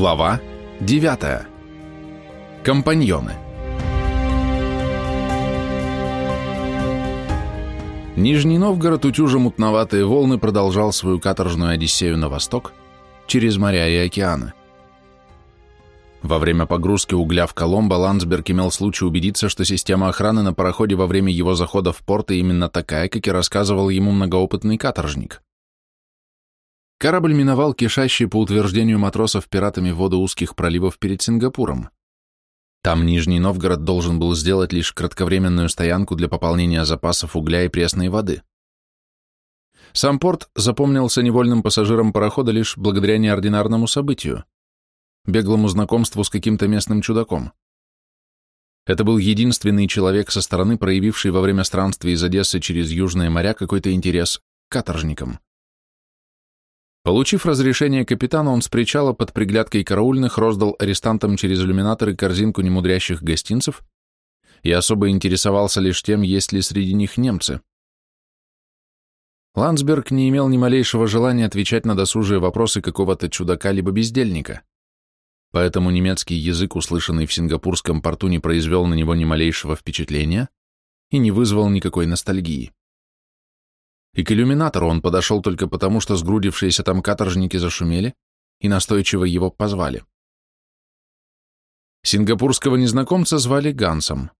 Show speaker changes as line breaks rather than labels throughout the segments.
Глава 9. Компаньоны. Нижний Новгород, утюжа мутноватые волны, продолжал свою каторжную одиссею на восток, через моря и океаны. Во время погрузки угля в Коломбо Ландсберг имел случай убедиться, что система охраны на пароходе во время его захода в порт именно такая, как и рассказывал ему многоопытный каторжник. Корабль миновал кишащие, по утверждению матросов, пиратами воды узких проливов перед Сингапуром. Там Нижний Новгород должен был сделать лишь кратковременную стоянку для пополнения запасов угля и пресной воды. Сам порт запомнился невольным пассажирам парохода лишь благодаря неординарному событию – беглому знакомству с каким-то местным чудаком. Это был единственный человек со стороны, проявивший во время странствия из Одессы через Южные моря какой-то интерес к каторжникам. Получив разрешение капитана, он с причала под приглядкой караульных роздал арестантам через иллюминаторы корзинку немудрящих гостинцев и особо интересовался лишь тем, есть ли среди них немцы. Ландсберг не имел ни малейшего желания отвечать на досужие вопросы какого-то чудака либо бездельника, поэтому немецкий язык, услышанный в сингапурском порту, не произвел на него ни малейшего впечатления и не вызвал никакой ностальгии. И к иллюминатору он подошел только потому, что сгрудившиеся там каторжники зашумели и настойчиво его позвали. Сингапурского незнакомца звали Гансом.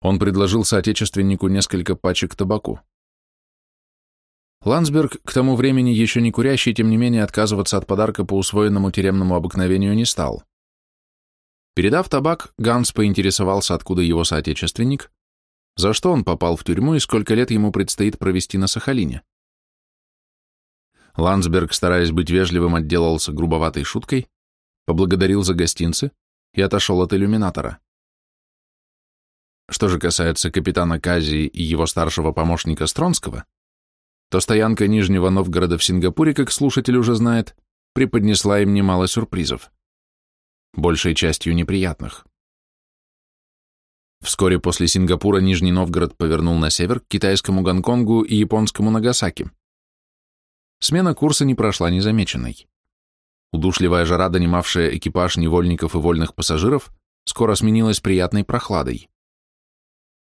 Он предложил соотечественнику несколько пачек табаку. Ландсберг, к тому времени еще не курящий, тем не менее отказываться от подарка по усвоенному тюремному обыкновению не стал. Передав табак, Ганс поинтересовался, откуда его соотечественник, за что он попал в тюрьму и сколько лет ему предстоит провести на Сахалине. Ландсберг, стараясь быть вежливым, отделался грубоватой шуткой, поблагодарил за гостинцы и отошел от иллюминатора. Что же касается капитана Казии и его старшего помощника Стронского, то стоянка Нижнего Новгорода в Сингапуре, как слушатель уже знает, преподнесла им немало сюрпризов, большей частью неприятных. Вскоре после Сингапура Нижний Новгород повернул на север к китайскому Гонконгу и японскому Нагасаки. Смена курса не прошла незамеченной. Удушливая жара, донимавшая экипаж невольников и вольных пассажиров, скоро сменилась приятной прохладой.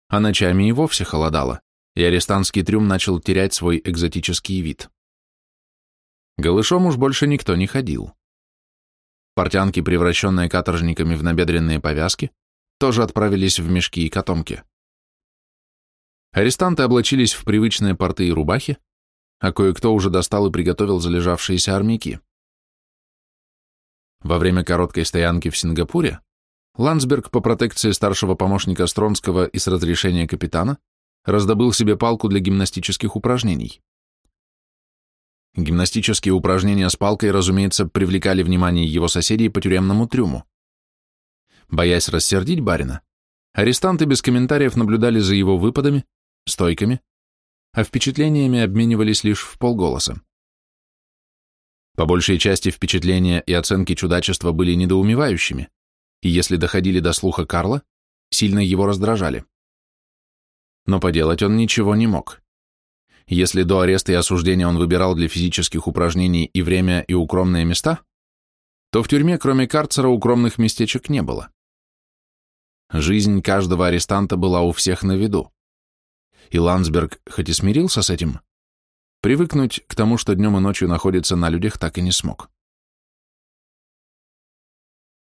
А ночами и вовсе холодало, и арестантский трюм начал терять свой экзотический вид. Голышом уж больше никто не ходил. Портянки, превращенные каторжниками в набедренные повязки, тоже отправились в мешки и котомки. Арестанты облачились в привычные порты и рубахи, а кое-кто уже достал и приготовил залежавшиеся армяки. Во время короткой стоянки в Сингапуре Ландсберг по протекции старшего помощника Стронского и с разрешения капитана раздобыл себе палку для гимнастических упражнений. Гимнастические упражнения с палкой, разумеется, привлекали внимание его соседей по тюремному трюму. Боясь рассердить барина, арестанты без комментариев наблюдали за его выпадами, стойками, а впечатлениями обменивались лишь в полголоса. По большей части впечатления и оценки чудачества были недоумевающими, и если доходили до слуха Карла, сильно его раздражали. Но поделать он ничего не мог. Если до ареста и осуждения он выбирал для физических упражнений и время, и укромные места, то в тюрьме, кроме карцера, укромных местечек не было. Жизнь каждого арестанта была у всех на виду. И Ландсберг, хоть и смирился с этим, привыкнуть к тому, что днем и ночью находится на людях, так и не смог.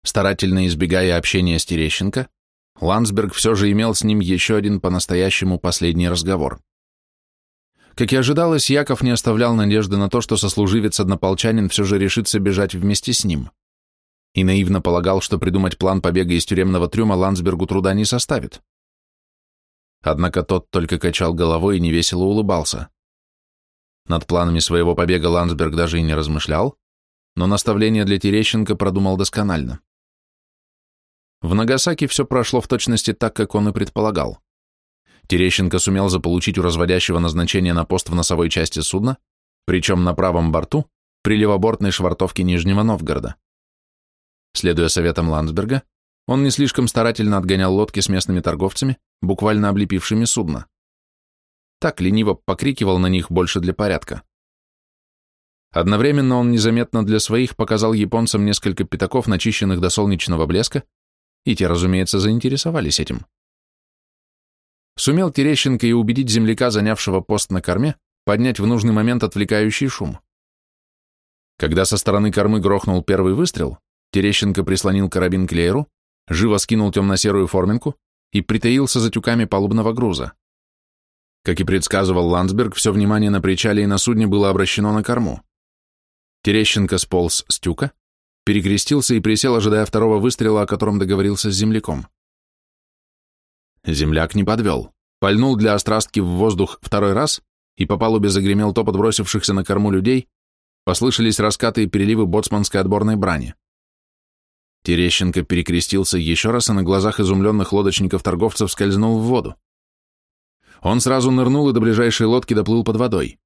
Старательно избегая общения с Терещенко, Ландсберг все же имел с ним еще один по-настоящему последний разговор. Как и ожидалось, Яков не оставлял надежды на то, что сослуживец-однополчанин все же решится бежать вместе с ним и наивно полагал, что придумать план побега из тюремного трюма Ландсбергу труда не составит. Однако тот только качал головой и невесело улыбался. Над планами своего побега Ландсберг даже и не размышлял, но наставление для Терещенко продумал досконально. В Нагасаки все прошло в точности так, как он и предполагал. Терещенко сумел заполучить у разводящего назначения на пост в носовой части судна, причем на правом борту, при левобортной швартовке Нижнего Новгорода. Следуя советам Ландсберга, он не слишком старательно отгонял лодки с местными торговцами, буквально облепившими судно. Так лениво покрикивал на них больше для порядка. Одновременно он незаметно для своих показал японцам несколько пятаков, начищенных до солнечного блеска, и те, разумеется, заинтересовались этим. Сумел Терещенко и убедить земляка, занявшего пост на корме, поднять в нужный момент отвлекающий шум. Когда со стороны кормы грохнул первый выстрел, Терещенко прислонил карабин к лееру, живо скинул темно-серую форминку и притаился за тюками палубного груза. Как и предсказывал Ландсберг, все внимание на причале и на судне было обращено на корму. Терещенко сполз с тюка, перекрестился и присел, ожидая второго выстрела, о котором договорился с земляком. Земляк не подвел. Пальнул для острастки в воздух второй раз, и по палубе загремел топот бросившихся на корму людей, послышались раскаты и переливы боцманской отборной брани. Терещенко перекрестился еще раз и на глазах изумленных лодочников-торговцев скользнул в воду. Он сразу нырнул и до ближайшей лодки доплыл под водой.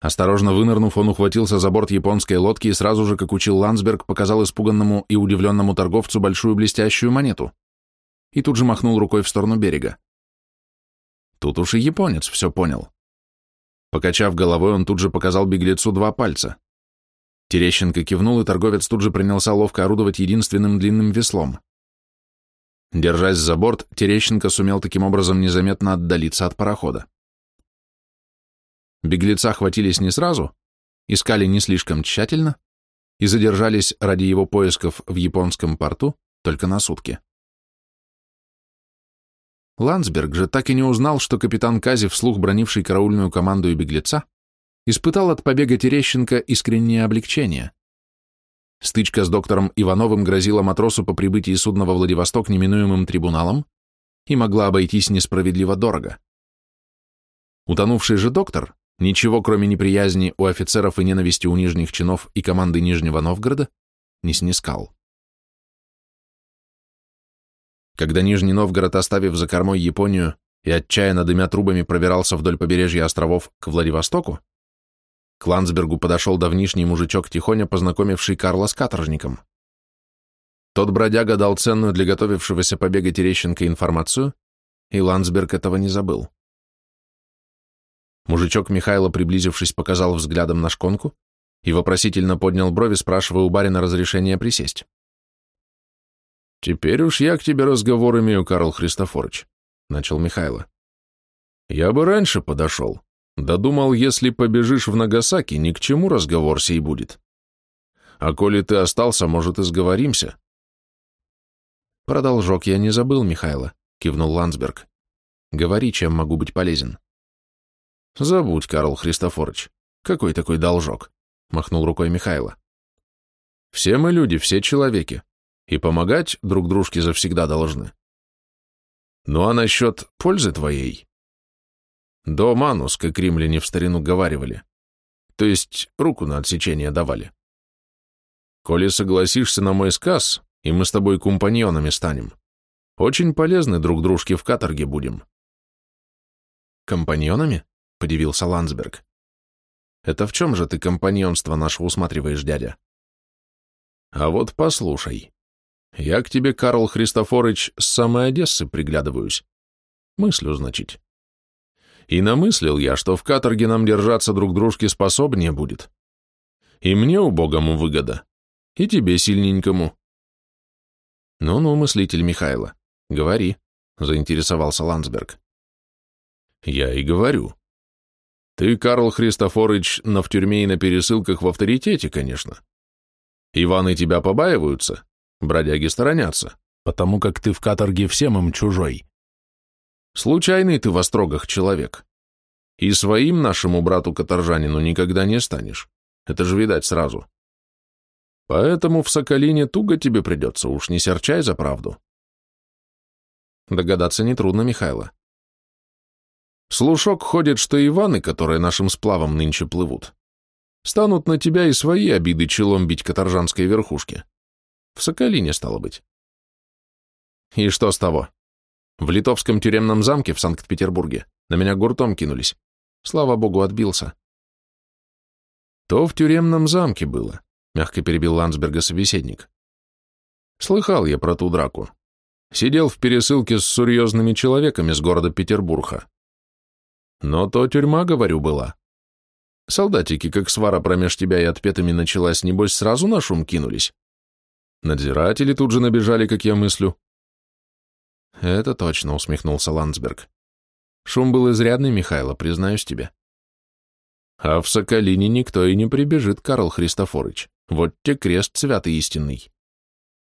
Осторожно вынырнув, он ухватился за борт японской лодки и сразу же, как учил Ландсберг, показал испуганному и удивленному торговцу большую блестящую монету и тут же махнул рукой в сторону берега. Тут уж и японец все понял. Покачав головой, он тут же показал беглецу два пальца. Терещенко кивнул, и торговец тут же принялся ловко орудовать единственным длинным веслом. Держась за борт, Терещенко сумел таким образом незаметно отдалиться от парохода. Беглеца хватились не сразу, искали не слишком тщательно и задержались ради его поисков в японском порту только на сутки. Ландсберг же так и не узнал, что капитан Кази, вслух бронивший караульную команду и беглеца, испытал от побега Терещенко искреннее облегчение. Стычка с доктором Ивановым грозила матросу по прибытии судна во Владивосток неминуемым трибуналом и могла обойтись несправедливо дорого. Утонувший же доктор ничего, кроме неприязни у офицеров и ненависти у нижних чинов и команды Нижнего Новгорода, не снискал. Когда Нижний Новгород, оставив за кормой Японию и отчаянно дымя трубами пробирался вдоль побережья островов к Владивостоку, к Ландсбергу подошел давнишний мужичок Тихоня, познакомивший Карла с каторжником. Тот бродяга дал ценную для готовившегося побега Терещенко информацию, и Ландсберг этого не забыл. Мужичок Михайло, приблизившись, показал взглядом на шконку и вопросительно поднял брови, спрашивая у барина разрешения присесть. «Теперь уж я к тебе разговор имею, Карл Христофорович», — начал Михайло. «Я бы раньше подошел, да думал, если побежишь в Нагасаки, ни к чему разговор сей будет. А коли ты остался, может, и сговоримся. Про должок я не забыл, Михайло, кивнул Ландсберг. Говори, чем могу быть полезен. Забудь, Карл Христофорович. Какой такой должок? Махнул рукой Михайло. Все мы люди, все человеки, и помогать друг дружке завсегда должны. Ну а насчет пользы твоей, до манус, как римляне в старину говаривали. То есть руку на отсечение давали. Коли согласишься на мой сказ, и мы с тобой компаньонами станем, очень полезны друг дружке в каторге будем. Компаньонами? Подивился Ландсберг. Это в чем же ты компаньонство наше усматриваешь, дядя? А вот послушай. Я к тебе, Карл Христофорыч, с самой Одессы приглядываюсь. Мыслю, значит. И намыслил я, что в каторге нам держаться друг дружки способнее будет. И мне убогому выгода, и тебе сильненькому. Ну-ну, мыслитель Михайла, говори, заинтересовался Ландсберг. Я и говорю. Ты, Карл Христофорыч, на в тюрьме и на пересылках в авторитете, конечно. Иваны тебя побаиваются, бродяги сторонятся, потому как ты в каторге всем им чужой. Случайный ты в острогах человек. И своим нашему брату-каторжанину никогда не станешь. Это же видать сразу. Поэтому в Соколине туго тебе придется, уж не серчай за правду. Догадаться нетрудно, Михайло. Слушок ходит, что Иваны, которые нашим сплавом нынче плывут, станут на тебя и свои обиды челом бить каторжанской верхушке. В Соколине, стало быть. И что с того? В литовском тюремном замке в Санкт-Петербурге на меня гуртом кинулись. Слава богу, отбился. То в тюремном замке было, мягко перебил Ландсберга собеседник. Слыхал я про ту драку. Сидел в пересылке с серьезными человеками с города Петербурга. Но то тюрьма, говорю, была. Солдатики, как свара промеж тебя и отпетыми началась, небось, сразу на шум кинулись. Надзиратели тут же набежали, как я мыслю. Это точно, усмехнулся Ландсберг. Шум был изрядный, Михайло, признаюсь тебе. А в Соколине никто и не прибежит, Карл Христофорыч. Вот те крест святый истинный.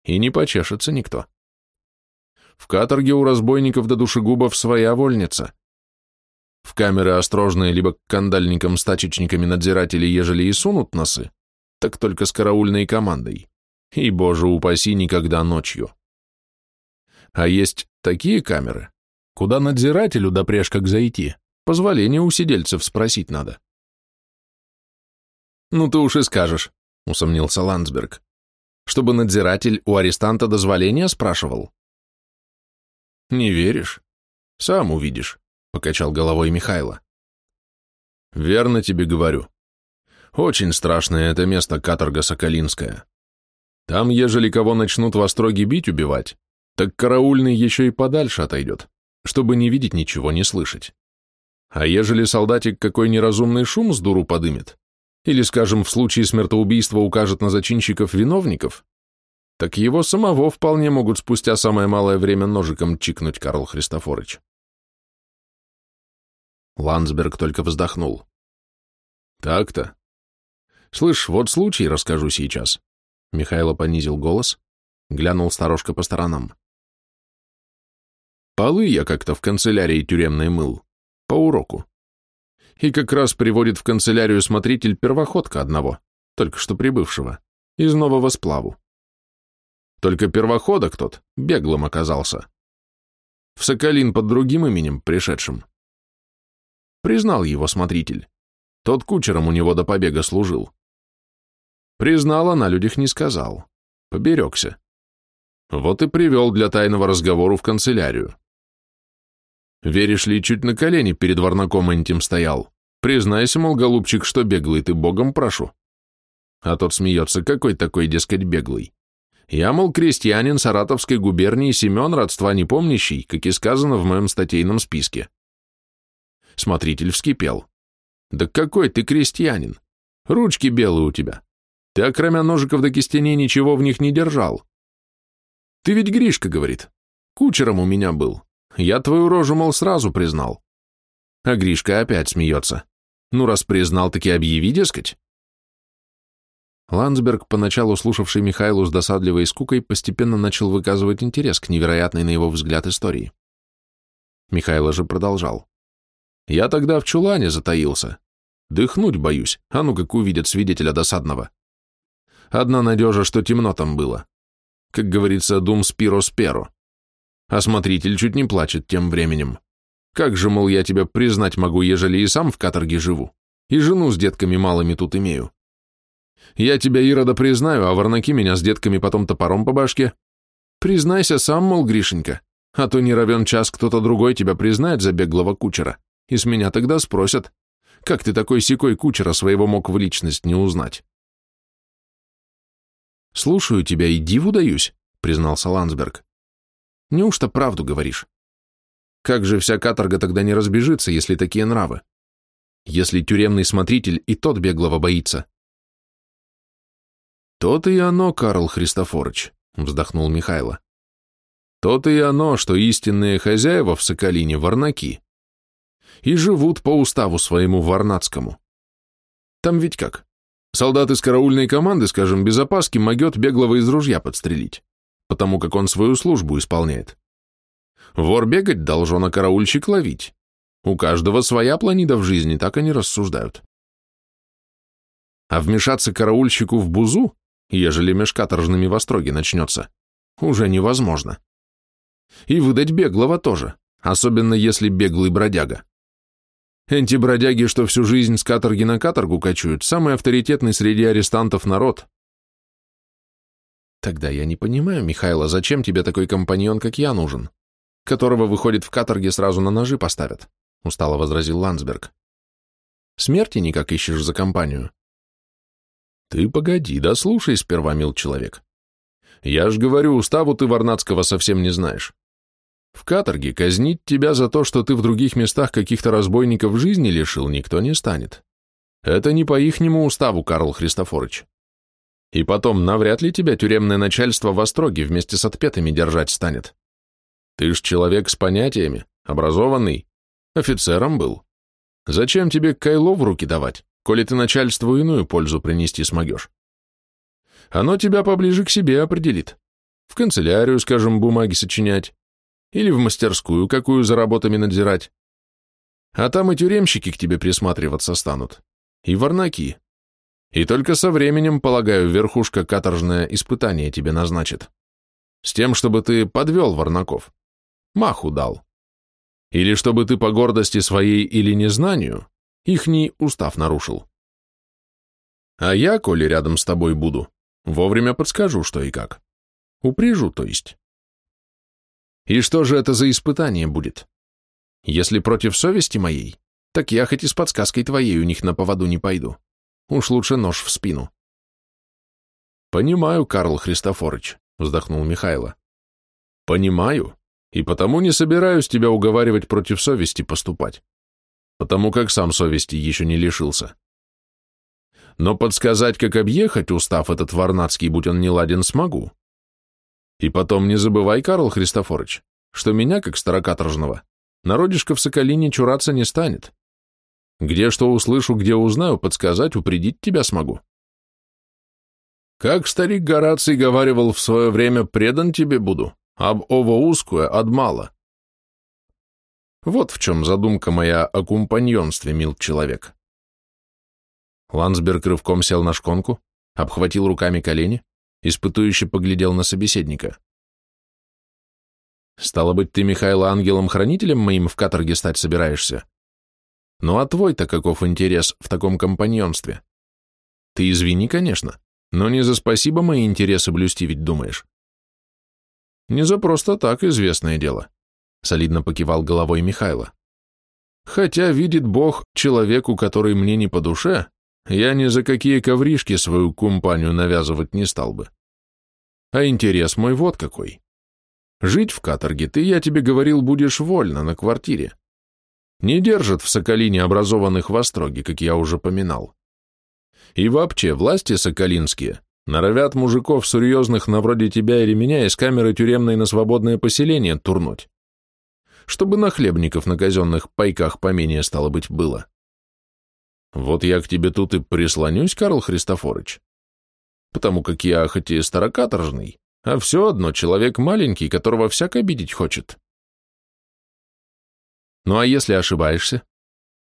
И не почешется никто. В каторге у разбойников до душегубов своя вольница. В камеры острожные либо к кандальникам с тачечниками надзиратели, ежели и сунут носы, так только с караульной командой. И, боже упаси, никогда ночью. А есть такие камеры, куда надзирателю допреж как зайти, позволение у сидельцев спросить надо. «Ну ты уж и скажешь», — усомнился Ландсберг, «чтобы надзиратель у арестанта дозволения спрашивал». «Не веришь? Сам увидишь», — покачал головой Михайло. «Верно тебе говорю. Очень страшное это место, каторга Соколинская. Там, ежели кого начнут во строге бить, убивать, так караульный еще и подальше отойдет, чтобы не видеть ничего, не слышать. А ежели солдатик какой неразумный шум с дуру подымет, или, скажем, в случае смертоубийства укажет на зачинщиков виновников, так его самого вполне могут спустя самое малое время ножиком чикнуть, Карл Христофорыч. Ландсберг только вздохнул. Так-то. Слышь, вот случай расскажу сейчас. Михайло понизил голос, глянул сторожка по сторонам. Полы я как-то в канцелярии тюремной мыл, по уроку. И как раз приводит в канцелярию смотритель первоходка одного, только что прибывшего, из нового сплаву. Только первоходок тот беглым оказался. В Соколин под другим именем пришедшим. Признал его смотритель. Тот кучером у него до побега служил. Признал, а на людях не сказал. Поберегся. Вот и привел для тайного разговора в канцелярию. Веришь ли, чуть на колени перед варнаком Энтим стоял. Признайся, мол, голубчик, что беглый ты, богом прошу. А тот смеется, какой такой, дескать, беглый. Я, мол, крестьянин Саратовской губернии Семен, родства не помнящий, как и сказано в моем статейном списке. Смотритель вскипел. Да какой ты крестьянин? Ручки белые у тебя. Ты, окромя ножиков до кистеней, ничего в них не держал. Ты ведь Гришка, говорит. Кучером у меня был. Я твою рожу, мол, сразу признал. А Гришка опять смеется. Ну, раз признал, таки объяви, дескать. Ландсберг, поначалу слушавший Михайлу с досадливой скукой, постепенно начал выказывать интерес к невероятной на его взгляд истории. Михайло же продолжал. «Я тогда в чулане затаился. Дыхнуть боюсь, а ну как увидят свидетеля досадного. Одна надежа, что темно там было. Как говорится, дум спиро сперо. Осмотритель чуть не плачет тем временем. Как же, мол, я тебя признать могу, ежели и сам в каторге живу, и жену с детками малыми тут имею. Я тебя, Ирода, признаю, а варнаки меня с детками потом топором по башке. Признайся сам, мол, Гришенька, а то не равен час кто-то другой тебя признает за беглого кучера, и с меня тогда спросят, как ты такой секой кучера своего мог в личность не узнать. «Слушаю тебя и диву даюсь», — признался Ландсберг. «Неужто правду говоришь? Как же вся каторга тогда не разбежится, если такие нравы? Если тюремный смотритель и тот беглого боится?» «То-то и оно, Карл Христофорович», — вздохнул Михайло. «То-то и оно, что истинные хозяева в Соколине — варнаки. И живут по уставу своему варнацкому. Там ведь как? Солдат из караульной команды, скажем, без опаски могет беглого из ружья подстрелить, потому как он свою службу исполняет. Вор бегать должен, а караульщик ловить. У каждого своя планида в жизни, так они рассуждают. А вмешаться караульщику в бузу, ежели меж каторжными в остроге начнется, уже невозможно. И выдать беглого тоже, особенно если беглый бродяга. Эти бродяги, что всю жизнь с каторги на каторгу кочуют, самый авторитетный среди арестантов народ. Тогда я не понимаю, Михайло, зачем тебе такой компаньон, как я, нужен, которого, выходит, в каторге сразу на ножи поставят, устало возразил Ландсберг. Смерти никак ищешь за компанию. Ты погоди, да сперва, мил человек. Я ж говорю, уставу ты Варнацкого совсем не знаешь. В каторге казнить тебя за то, что ты в других местах каких-то разбойников жизни лишил, никто не станет. Это не по ихнему уставу, Карл Христофорович. И потом, навряд ли тебя тюремное начальство в остроге вместе с отпетыми держать станет. Ты ж человек с понятиями, образованный, офицером был. Зачем тебе кайло в руки давать, коли ты начальству иную пользу принести смогешь? Оно тебя поближе к себе определит. В канцелярию, скажем, бумаги сочинять. Или в мастерскую какую за работами надзирать. А там и тюремщики к тебе присматриваться станут. И варнаки. И только со временем, полагаю, верхушка каторжное испытание тебе назначит. С тем, чтобы ты подвел варнаков. Маху дал. Или чтобы ты по гордости своей или незнанию ихний устав нарушил. А я, коли рядом с тобой буду, вовремя подскажу, что и как. Упряжу, то есть. И что же это за испытание будет? Если против совести моей, так я хоть и с подсказкой твоей у них на поводу не пойду. Уж лучше нож в спину. Понимаю, Карл Христофорович, вздохнул Михайло. Понимаю, и потому не собираюсь тебя уговаривать против совести поступать, потому как сам совести еще не лишился. Но подсказать, как объехать устав этот варнацкий, будь он не ладен, смогу. И потом не забывай, Карл Христофорович, что меня, как старокаторжного, народишко в Соколине чураться не станет. Где что услышу, где узнаю, подсказать, упредить тебя смогу. Как старик Гораций говаривал в свое время, предан тебе буду, об ово узкое адмало. Вот в чем задумка моя о компаньонстве, мил человек. Ландсберг рывком сел на шконку, обхватил руками колени, испытующе поглядел на собеседника. «Стало быть, ты, Михаил, ангелом-хранителем моим в каторге стать собираешься? Ну а твой-то каков интерес в таком компаньонстве? Ты извини, конечно, но не за спасибо мои интересы блюсти ведь думаешь. Не за просто так, известное дело, солидно покивал головой Михайло. Хотя, видит Бог, человеку, который мне не по душе, я ни за какие ковришки свою компанию навязывать не стал бы. А интерес мой вот какой. Жить в каторге ты, я тебе говорил, будешь вольно на квартире. Не держат в Соколине образованных в Остроге, как я уже поминал. И вообще, власти соколинские Норовят мужиков серьезных на вроде тебя или меня из камеры тюремной на свободное поселение турнуть. Чтобы нахлебников на казенных пайках поменее стало быть было. Вот я к тебе тут и прислонюсь, Карл Христофорович. Потому как я хоть и старокаторжный, а все одно человек маленький, которого всяк обидеть хочет. Ну а если ошибаешься?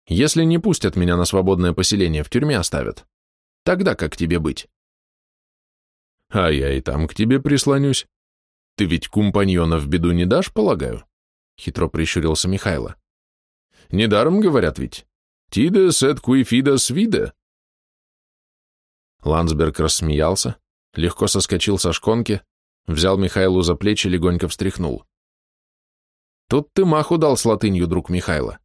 Если не пустят меня на свободное поселение, в тюрьме оставят, тогда как тебе быть? А я и там к тебе прислонюсь. Ты ведь кумпаньона в беду не дашь, полагаю? Хитро прищурился Михайло. Недаром говорят ведь. Тидес эт куифидас виде. Ландсберг рассмеялся, легко соскочил со шконки, взял Михайлу за плечи, легонько встряхнул. Тут ты маху дал с латынью, друг Михайло.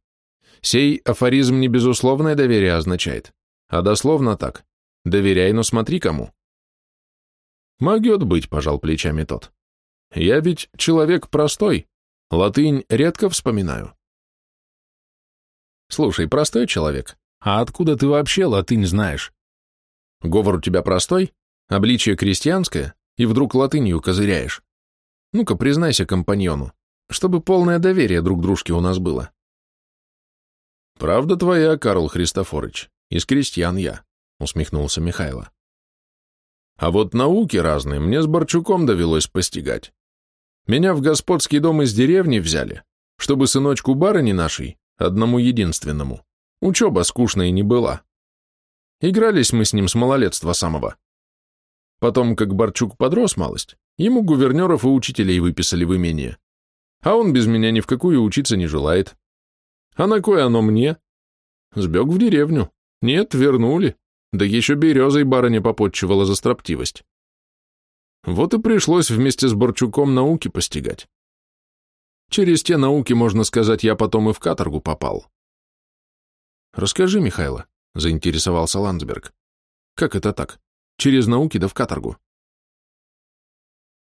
Сей афоризм не безусловное доверие означает, а дословно так. Доверяй, но смотри кому. Могет быть, пожал плечами тот. Я ведь человек простой, латынь редко вспоминаю. Слушай, простой человек, а откуда ты вообще латынь знаешь? Говор у тебя простой, обличие крестьянское, и вдруг латынью козыряешь. Ну-ка, признайся компаньону, чтобы полное доверие друг дружке у нас было. Правда твоя, Карл Христофорович, из крестьян я, усмехнулся Михайло. А вот науки разные мне с Борчуком довелось постигать. Меня в господский дом из деревни взяли, чтобы сыночку барыни нашей, одному единственному, учеба скучной не была. Игрались мы с ним с малолетства самого. Потом, как Борчук подрос малость, ему гувернеров и учителей выписали в имение. А он без меня ни в какую учиться не желает. А на кое оно мне? Сбег в деревню. Нет, вернули. Да еще березой барыня попотчевала за строптивость. Вот и пришлось вместе с Борчуком науки постигать. Через те науки, можно сказать, я потом и в каторгу попал. Расскажи, Михайло, заинтересовался Ландсберг. Как это так? Через науки да в каторгу?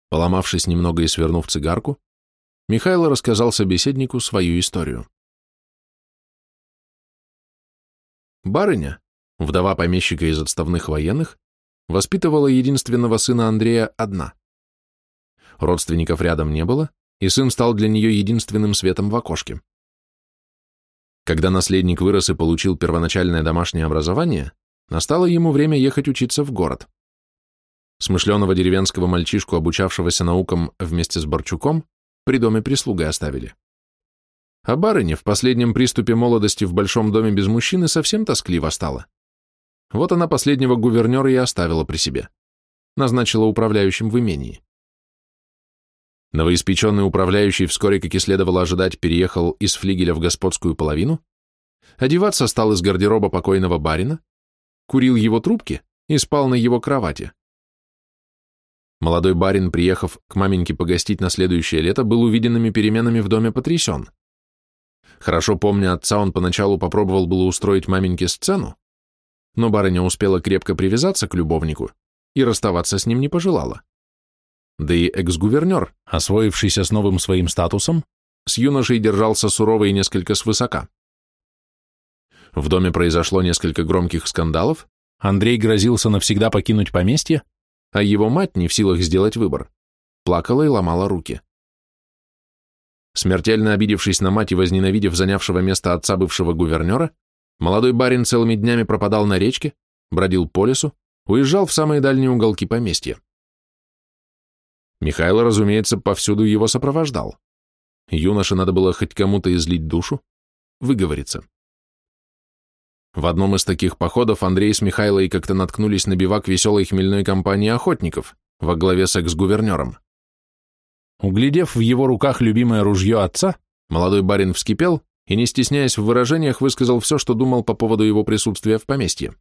Поломавшись немного и свернув цигарку, Михайло рассказал собеседнику свою историю. Барыня, вдова помещика из отставных военных, воспитывала единственного сына Андрея одна. Родственников рядом не было, и сын стал для нее единственным светом в окошке. Когда наследник вырос и получил первоначальное домашнее образование, настало ему время ехать учиться в город. Смышленого деревенского мальчишку, обучавшегося наукам вместе с Борчуком, при доме прислугой оставили. А барыне в последнем приступе молодости в большом доме без мужчины совсем тоскливо стало. Вот она последнего гувернера и оставила при себе. Назначила управляющим в имении. Новоиспеченный управляющий вскоре, как и следовало ожидать, переехал из флигеля в господскую половину, одеваться стал из гардероба покойного барина, курил его трубки и спал на его кровати. Молодой барин, приехав к маменьке погостить на следующее лето, был увиденными переменами в доме потрясен. Хорошо помня отца, он поначалу попробовал было устроить маменьке сцену, но барыня успела крепко привязаться к любовнику и расставаться с ним не пожелала. Да и экс-гувернер, освоившийся с новым своим статусом, с юношей держался сурово и несколько свысока. В доме произошло несколько громких скандалов, Андрей грозился навсегда покинуть поместье, а его мать, не в силах сделать выбор, плакала и ломала руки. Смертельно обидевшись на мать и возненавидев занявшего место отца бывшего гувернера, молодой барин целыми днями пропадал на речке, бродил по лесу, уезжал в самые дальние уголки поместья. Михайло, разумеется, повсюду его сопровождал. Юноше надо было хоть кому-то излить душу, выговориться. В одном из таких походов Андрей с Михайлой как-то наткнулись на бивак веселой хмельной компании охотников во главе с экс-гувернером. Углядев в его руках любимое ружье отца, молодой барин вскипел и, не стесняясь в выражениях, высказал все, что думал по поводу его присутствия в поместье.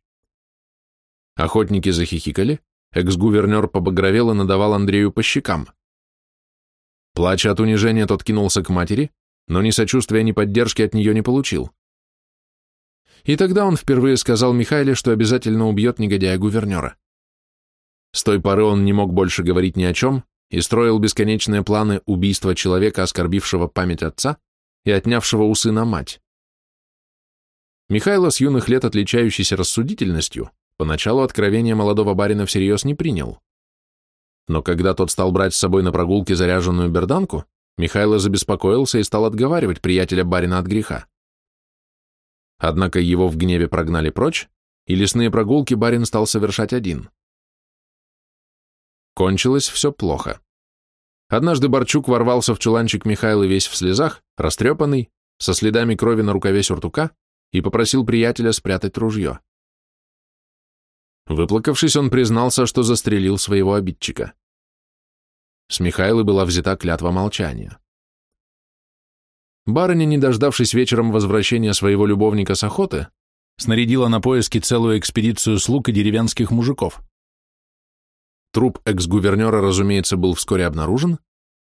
Охотники захихикали, экс-гувернер побагровел и надавал Андрею по щекам. Плача от унижения, тот кинулся к матери, но ни сочувствия, ни поддержки от нее не получил. И тогда он впервые сказал Михайле, что обязательно убьет негодяя-гувернера. С той поры он не мог больше говорить ни о чем и строил бесконечные планы убийства человека, оскорбившего память отца и отнявшего у сына мать. Михайло, с юных лет отличающийся рассудительностью, поначалу откровение молодого барина всерьез не принял. Но когда тот стал брать с собой на прогулки заряженную берданку, Михайло забеспокоился и стал отговаривать приятеля барина от греха. Однако его в гневе прогнали прочь, и лесные прогулки барин стал совершать один. Кончилось все плохо. Однажды Борчук ворвался в чуланчик Михайла весь в слезах, растрепанный, со следами крови на рукаве сюртука, и попросил приятеля спрятать ружье. Выплакавшись, он признался, что застрелил своего обидчика. С Михайлы была взята клятва молчания. Барыня, не дождавшись вечером возвращения своего любовника с охоты, снарядила на поиски целую экспедицию слуг и деревенских мужиков. Труп экс-гувернера, разумеется, был вскоре обнаружен,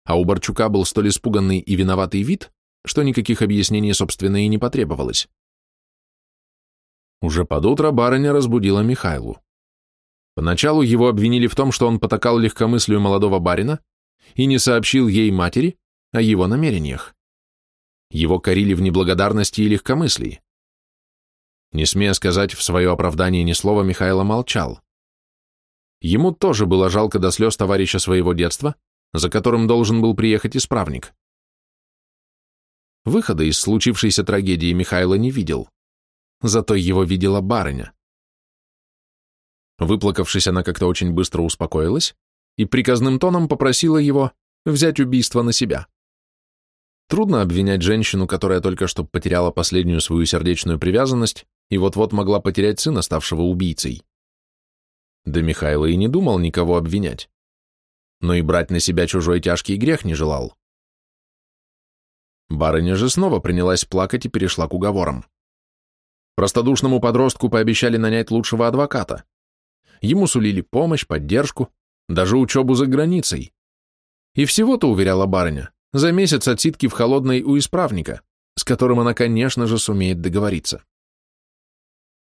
а у Борчука был столь испуганный и виноватый вид, что никаких объяснений, собственно, и не потребовалось. Уже под утро барыня разбудила Михайлу. Поначалу его обвинили в том, что он потакал легкомыслию молодого барина и не сообщил ей матери о его намерениях. Его корили в неблагодарности и легкомыслии. Не смея сказать в свое оправдание ни слова, Михайло молчал. Ему тоже было жалко до слез товарища своего детства, за которым должен был приехать исправник. Выхода из случившейся трагедии Михайло не видел. Зато его видела барыня. Выплакавшись, она как-то очень быстро успокоилась и приказным тоном попросила его взять убийство на себя. Трудно обвинять женщину, которая только что потеряла последнюю свою сердечную привязанность и вот-вот могла потерять сына, ставшего убийцей. Да Михайло и не думал никого обвинять. Но и брать на себя чужой тяжкий грех не желал. Барыня же снова принялась плакать и перешла к уговорам. Простодушному подростку пообещали нанять лучшего адвоката. Ему сулили помощь, поддержку, даже учебу за границей. И всего-то, уверяла барыня, за месяц отсидки в холодной у исправника, с которым она, конечно же, сумеет договориться.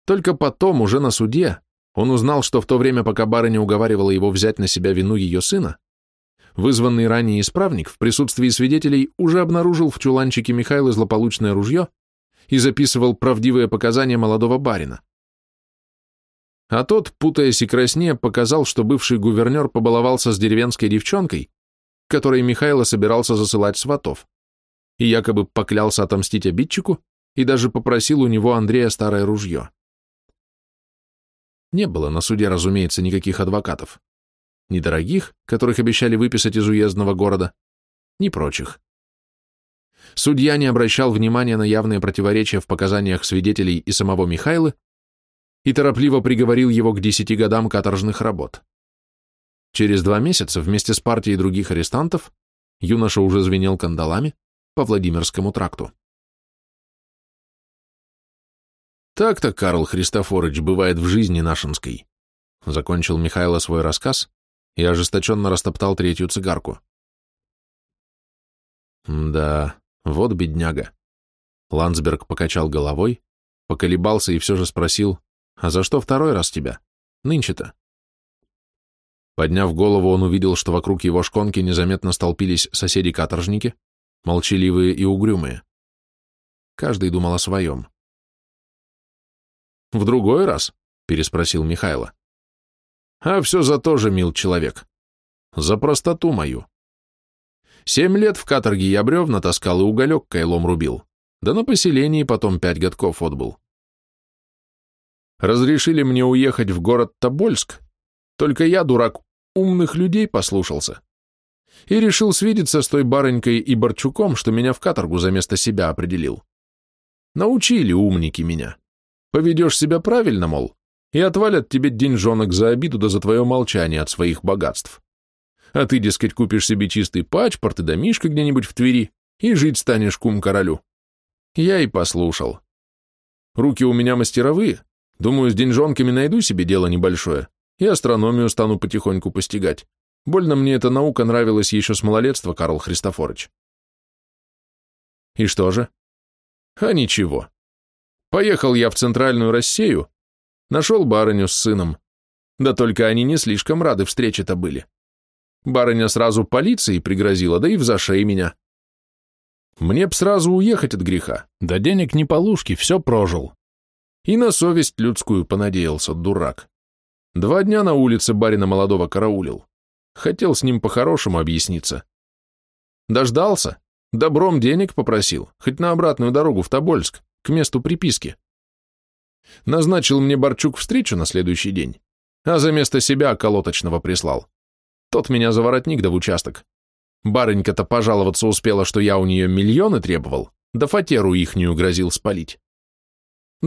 Только потом, уже на суде, он узнал, что в то время, пока барыня уговаривала его взять на себя вину ее сына, вызванный ранее исправник в присутствии свидетелей уже обнаружил в чуланчике Михаила злополучное ружье и записывал правдивые показания молодого барина. а тот, путаясь и краснея, показал, что бывший гувернер побаловался с деревенской девчонкой, которой Михайло собирался засылать сватов, и якобы поклялся отомстить обидчику и даже попросил у него Андрея старое ружье. Не было на суде, разумеется, никаких адвокатов. Ни дорогих, которых обещали выписать из уездного города, ни прочих. Судья не обращал внимания на явные противоречия в показаниях свидетелей и самого Михайла и торопливо приговорил его к десяти годам каторжных работ. Через два месяца вместе с партией других арестантов юноша уже звенел кандалами по Владимирскому тракту. Так-то, Карл Христофорович, бывает в жизни нашинской. Закончил Михайло свой рассказ и ожесточенно растоптал третью цигарку. Да, вот бедняга. Ландсберг покачал головой, поколебался и все же спросил, а за что второй раз тебя? Нынче-то? Подняв голову, он увидел, что вокруг его шконки незаметно столпились соседи-каторжники, молчаливые и угрюмые. Каждый думал о своем. «В другой раз?» — переспросил Михайло. «А все за то же, мил человек. За простоту мою. Семь лет в каторге я бревна таскал и уголек кайлом рубил, да на поселении потом пять годков отбыл. Разрешили мне уехать в город Тобольск, только я, дурак, умных людей послушался. И решил свидеться с той барынькой и Борчуком, что меня в каторгу за место себя определил. Научили умники меня. Поведешь себя правильно, мол, и отвалят тебе деньжонок за обиду да за твое молчание от своих богатств. А ты, дескать, купишь себе чистый пачпорт и домишко где-нибудь в Твери и жить станешь кум-королю. Я и послушал. Руки у меня мастеровые, думаю, с деньжонками найду себе дело небольшое и астрономию стану потихоньку постигать. Больно мне эта наука нравилась еще с малолетства, Карл Христофорович. И что же? А ничего. Поехал я в центральную Россию, нашел барыню с сыном. Да только они не слишком рады встрече-то были. Барыня сразу полиции пригрозила, да и в зашей меня. Мне б сразу уехать от греха, да денег не полушки, все прожил. И на совесть людскую понадеялся, дурак. Два дня на улице барина молодого караулил. Хотел с ним по-хорошему объясниться. Дождался, добром денег попросил, хоть на обратную дорогу в Тобольск к месту приписки. Назначил мне Борчук встречу на следующий день, а за место себя колоточного прислал. Тот меня за воротник да в участок. Барынька-то пожаловаться успела, что я у нее миллионы требовал, да фатеру ихнюю грозил спалить.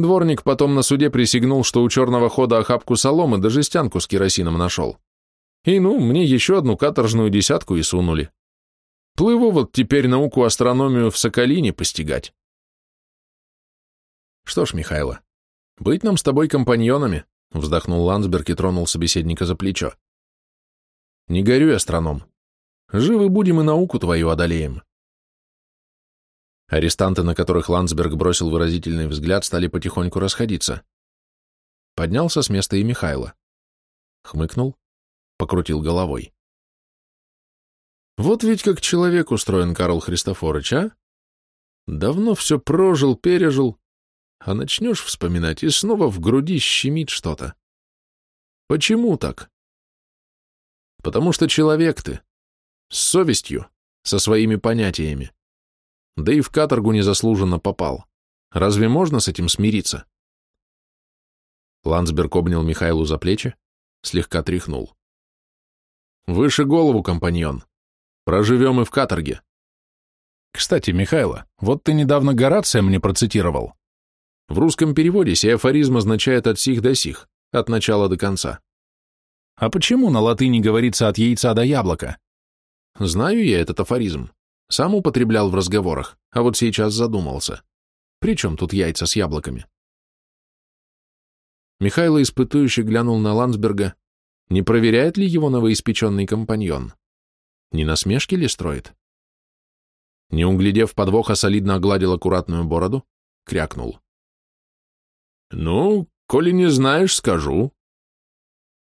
Дворник потом на суде присягнул, что у черного хода охапку соломы да жестянку с керосином нашел. И ну, мне еще одну каторжную десятку и сунули. Плыву вот теперь науку астрономию в Соколине постигать. Что ж, Михайло, быть нам с тобой компаньонами, вздохнул Ландсберг и тронул собеседника за плечо. Не горюй, астроном. Живы будем и науку твою одолеем. Арестанты, на которых Ландсберг бросил выразительный взгляд, стали потихоньку расходиться. Поднялся с места и Михайло. Хмыкнул, покрутил головой. Вот ведь как человек устроен Карл Христофорович, а? Давно все прожил, пережил, а начнешь вспоминать, и снова в груди щемит что-то. Почему так? Потому что человек ты, с совестью, со своими понятиями. Да и в каторгу незаслуженно попал. Разве можно с этим смириться? Ландсберг обнял Михайлу за плечи, слегка тряхнул. Выше голову, компаньон. Проживем и в каторге. Кстати, Михайло, вот ты недавно Горация мне процитировал. В русском переводе сей афоризм означает от сих до сих, от начала до конца. А почему на латыни говорится от яйца до яблока? Знаю я этот афоризм. Сам употреблял в разговорах, а вот сейчас задумался. При чем тут яйца с яблоками? Михайло испытующе глянул на Ландсберга, не проверяет ли его новоиспеченный компаньон? Не насмешки ли строит? Не углядев подвоха, солидно огладил аккуратную бороду, крякнул. Ну, коли не знаешь, скажу.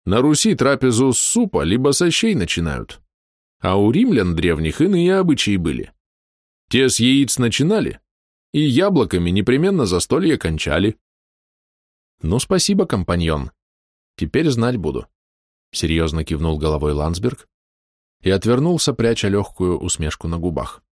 На Руси трапезу с супа либо со щей начинают, а у римлян древних иные обычаи были. Те с яиц начинали, и яблоками непременно застолье кончали. Ну, спасибо, компаньон. Теперь знать буду. Серьезно кивнул головой Ландсберг и отвернулся, пряча легкую усмешку на губах.